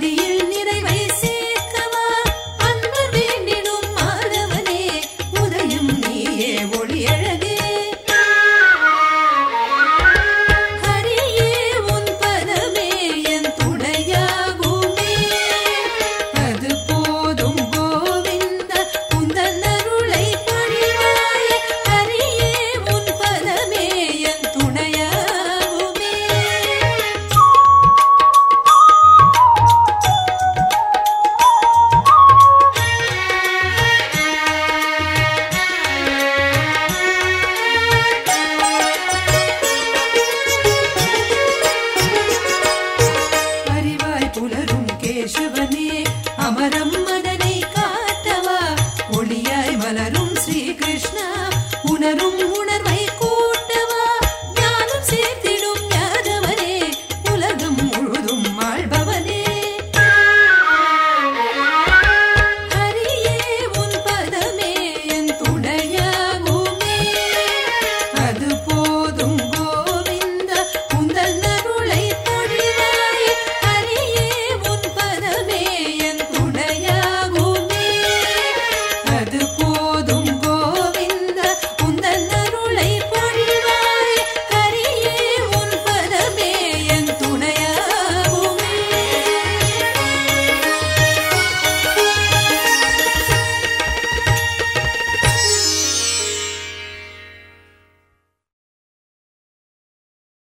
மதியில் कृष्ण उणरुम् उण